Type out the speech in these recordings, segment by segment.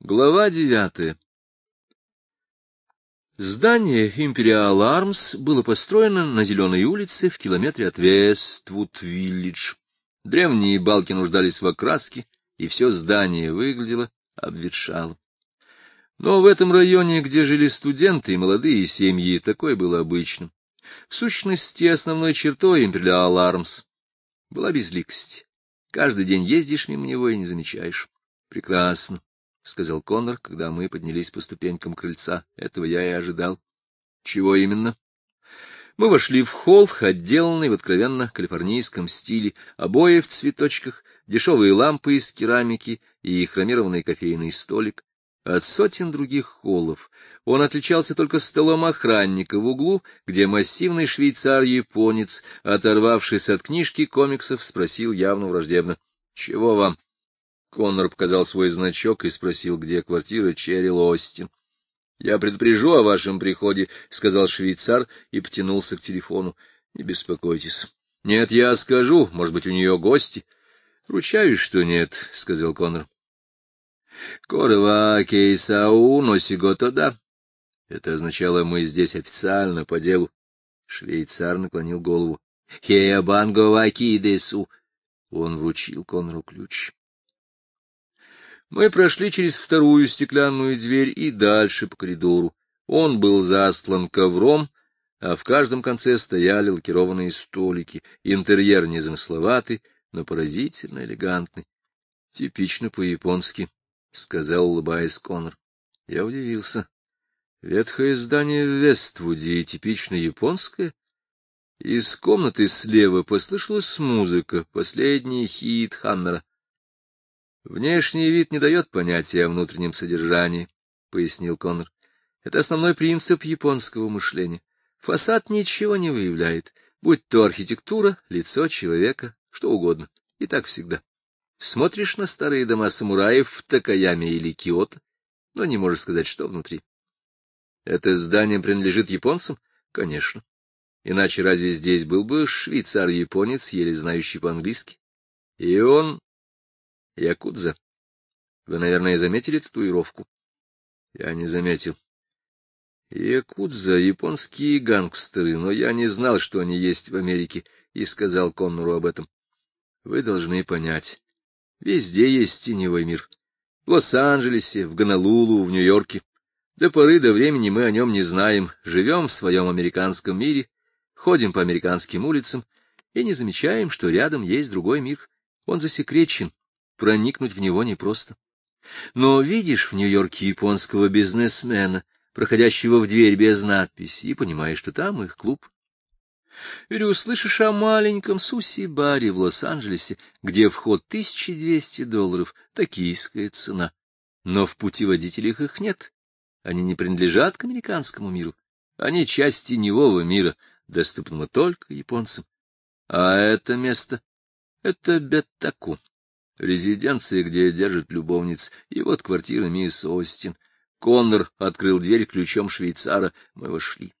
Глава девятая Здание Imperial Arms было построено на Зеленой улице в километре от Вествуд-Виллидж. Древние балки нуждались в окраске, и все здание выглядело обветшалым. Но в этом районе, где жили студенты и молодые семьи, такое было обычным. В сущности, основной чертой Imperial Arms была безликость. Каждый день ездишь мимо него и не замечаешь. Прекрасно. — сказал Коннор, когда мы поднялись по ступенькам крыльца. Этого я и ожидал. — Чего именно? Мы вошли в холл, отделанный в откровенно калифорнийском стиле, обои в цветочках, дешевые лампы из керамики и хромированный кофейный столик. От сотен других холлов он отличался только столом охранника в углу, где массивный швейцар-японец, оторвавшись от книжки комиксов, спросил явно враждебно. — Чего вам? Коннор показал свой значок и спросил, где квартира Черрил Остин. — Я предупрежу о вашем приходе, — сказал швейцар и потянулся к телефону. — Не беспокойтесь. — Нет, я скажу. Может быть, у нее гости? — Ручаюсь, что нет, — сказал Коннор. — Корова кейсау носигото да. Это означало, мы здесь официально, по делу. Швейцар наклонил голову. — Хея банго вакидесу. Он вручил Коннору ключ. Мы прошли через вторую стеклянную дверь и дальше по коридору. Он был застлан ковром, а в каждом конце стояли лакированные столики. Интерьер незамысловатый, но поразительно элегантный. — Типично по-японски, — сказал, улыбаясь Коннор. Я удивился. Ветхое здание в Вествуде и типично японское? Из комнаты слева послышалась музыка, последний хит Хаммера. Внешний вид не дает понятия о внутреннем содержании, — пояснил Коннор. Это основной принцип японского мышления. Фасад ничего не выявляет, будь то архитектура, лицо человека, что угодно. И так всегда. Смотришь на старые дома самураев в Такаяме или Киото, но не можешь сказать, что внутри. Это здание принадлежит японцам? Конечно. Иначе разве здесь был бы швейцар-японец, еле знающий по-английски? И он Якудза. Вы, наверное, заметили татуировку? Я не заметил. Якудза — японские гангстеры, но я не знал, что они есть в Америке, и сказал Коннору об этом. Вы должны понять. Везде есть теневой мир. В Лос-Анджелесе, в Гонолулу, в Нью-Йорке. До поры до времени мы о нем не знаем, живем в своем американском мире, ходим по американским улицам и не замечаем, что рядом есть другой мир. Он засекречен, проникнуть в него непросто. Но видишь в Нью-Йорке японского бизнесмена, проходящего в дверь без надписи, и понимаешь, что там их клуб. Или услышишь о маленьком суси-баре в Лос-Анджелесе, где вход 1200 долларов, токийская цена. Но в путеводителях их нет. Они не принадлежат к американскому миру. Они часть теневого мира, доступного только японцам. А это место — это Беттаку. Резиденция, где держит любовниц, и вот квартира мисс Остин. Коннор открыл дверь ключом швейцара, мы вошли.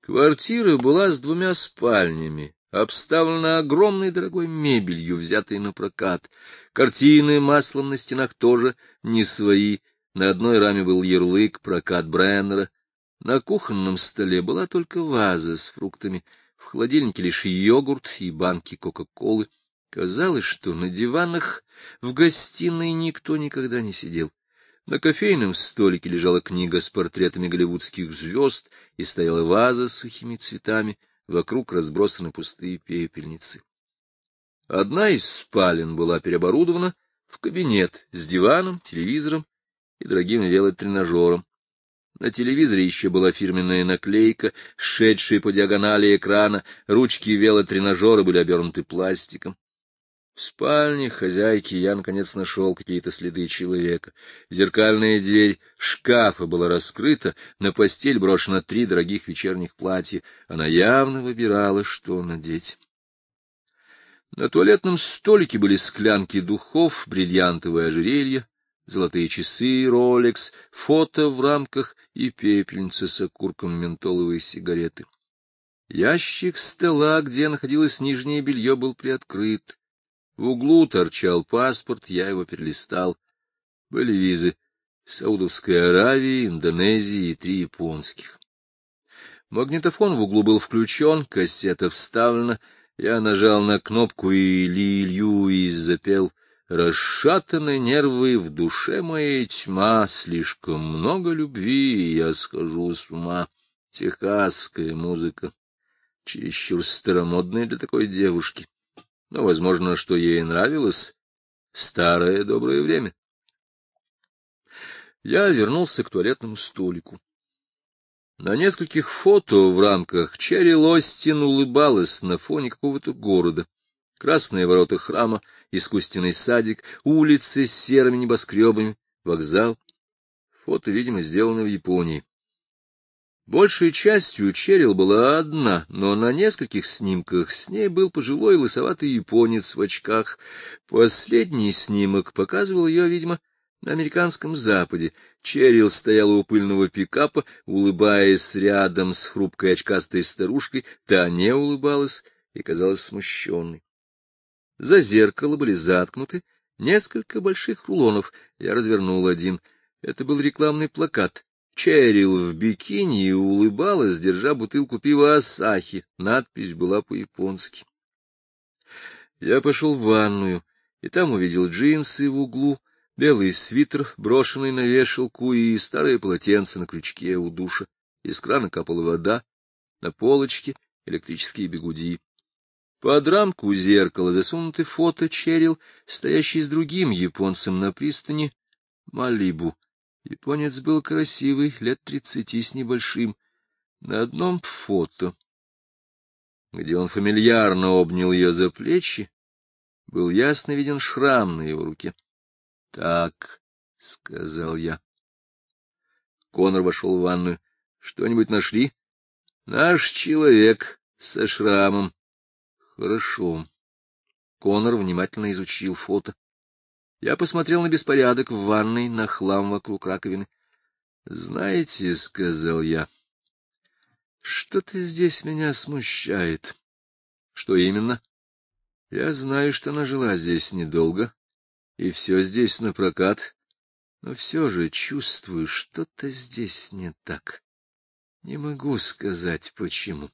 Квартира была с двумя спальнями, обставлена огромной дорогой мебелью, взятой на прокат. Картины маслом на стенах тоже не свои. На одной раме был ярлык «Прокат Бреннера». На кухонном столе была только ваза с фруктами, в холодильнике лишь йогурт и банки Кока-Колы. Казалось, что на диванах в гостиной никто никогда не сидел. На кофейном столике лежала книга с портретами голливудских звезд и стояла ваза с сухими цветами, вокруг разбросаны пустые пепельницы. Одна из спален была переоборудована в кабинет с диваном, телевизором и дорогим велотренажером. На телевизоре еще была фирменная наклейка, шедшая по диагонали экрана, ручки велотренажера были обернуты пластиком. В спальне хозяйки я, наконец, нашел какие-то следы человека. Зеркальная дверь шкафа была раскрыта, на постель брошено три дорогих вечерних платья. Она явно выбирала, что надеть. На туалетном столике были склянки духов, бриллиантовое ожерелье, золотые часы, ролекс, фото в рамках и пепельница с окурком ментоловой сигареты. Ящик стола, где находилось нижнее белье, был приоткрыт. В углу торчал паспорт, я его перелистал. Были визы Саудовской Аравии, Индонезии и три японских. Магнитофон в углу был включен, кассета вставлена. Я нажал на кнопку, и Ли Льюис запел «Расшатаны нервы, в душе моей тьма, слишком много любви, я схожу с ума». Техасская музыка, чересчур старомодная для такой девушки. Но, возможно, что ей нравилось старое доброе время. Я вернулся к туалетному столику. На нескольких фото в рамках Черри Лостин улыбалась на фоне какого-то города. Красные ворота храма, искусственный садик, улицы с серыми небоскребами, вокзал. Фото, видимо, сделано в Японии. Большей частью Черил была одна, но на нескольких снимках с ней был пожилой лысоватый японец в очках. Последний снимок показывал ее, видимо, на американском западе Черил стояла у пыльного пикапа, улыбаясь рядом с хрупкой очкастой старушкой, та не улыбалась и казалась смущенной. За зеркало были заткнуты несколько больших рулонов. Я развернул один. Это был рекламный плакат. Черил в бикини улыбалась, держа бутылку пива Асахи. Надпись была по-японски. Я пошел в ванную, и там увидел джинсы в углу, белый свитер, брошенный на вешалку, и старое полотенце на крючке у душа. Из крана капала вода, на полочке электрические бегуди. Под рамку зеркала засунуты фото Черил, стоящий с другим японцем на пристани Малибу. Японец был красивый, лет тридцати с небольшим. На одном фото, где он фамильярно обнял ее за плечи, был ясно виден шрам на его руке. — Так, — сказал я. Конор вошел в ванную. — Что-нибудь нашли? — Наш человек со шрамом. — Хорошо. Конор внимательно изучил фото. Я посмотрел на беспорядок в ванной, на хлам вокруг раковины. — Знаете, — сказал я, — что-то здесь меня смущает. — Что именно? — Я знаю, что она жила здесь недолго, и все здесь напрокат, но все же чувствую, что-то здесь не так. Не могу сказать, почему.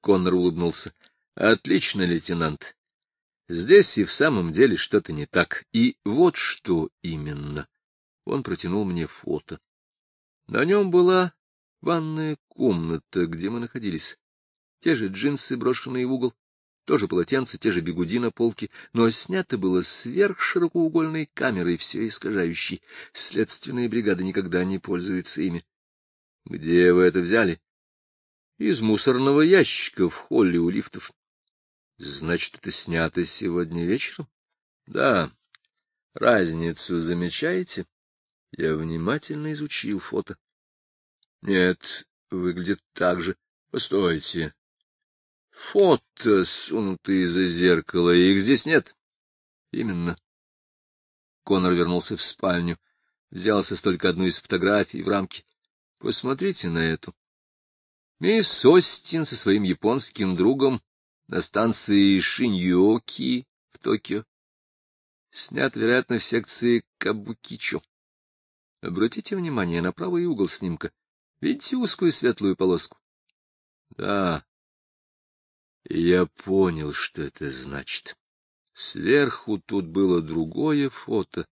Коннор улыбнулся. — Отлично, лейтенант. Здесь и в самом деле что-то не так. И вот что именно. Он протянул мне фото. На нем была ванная комната, где мы находились. Те же джинсы, брошенные в угол, тоже полотенце, те же бегуди на полке, но снято было сверхширокоугольной камерой, все искажающей. Следственные бригады никогда не пользуются ими. — Где вы это взяли? — Из мусорного ящика в холле у лифтов. — Значит, это снято сегодня вечером? — Да. Разницу замечаете? Я внимательно изучил фото. — Нет, выглядит так же. Постойте. Фото, сунутые за зеркало, их здесь нет. Именно. Конор вернулся в спальню, взялся только одну из фотографий в рамке. Посмотрите на эту. Мисс Остин со своим японским другом на станции Шиньоки в Токио. Снят, вероятно, в секции Кабукичо. Обратите внимание на правый угол снимка. Видите узкую светлую полоску? Да, я понял, что это значит. Сверху тут было другое фото,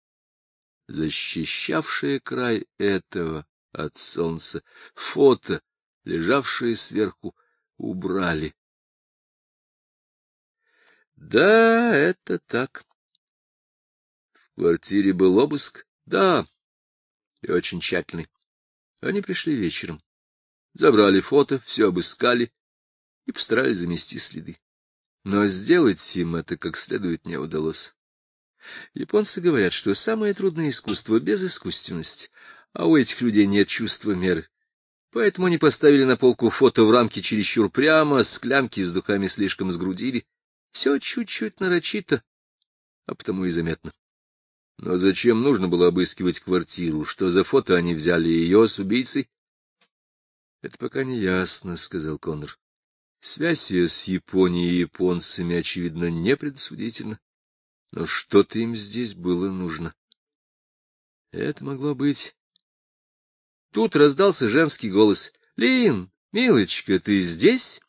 защищавшее край этого от солнца. Фото, лежавшее сверху, убрали. Да, это так. В квартире был обыск? Да, и очень тщательный. Они пришли вечером, забрали фото, все обыскали, и постарались замести следы. Но сделать им это как следует не удалось. Японцы говорят, что самое трудное искусство — безыскусственность, а у этих людей нет чувства меры. Поэтому они поставили на полку фото в рамке чересчур прямо, склянки с духами слишком сгрудили. Все чуть-чуть нарочито, а потому и заметно. Но зачем нужно было обыскивать квартиру? Что за фото они взяли ее с убийцей? — Это пока не ясно, — сказал Коннор. Связь ее с Японией и японцами, очевидно, непредсудительна. Но что-то им здесь было нужно. Это могло быть... Тут раздался женский голос. — Лин, милочка, ты здесь?